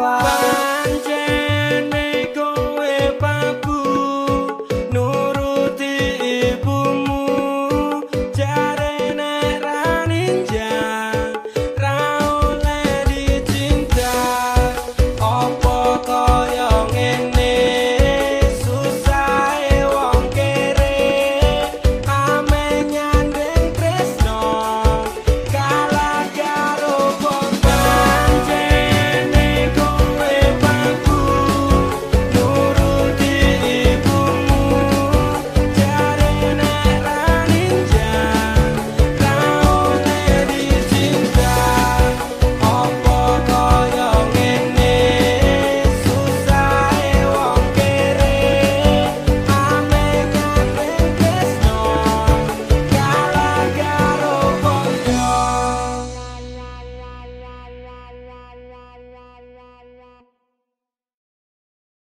reply.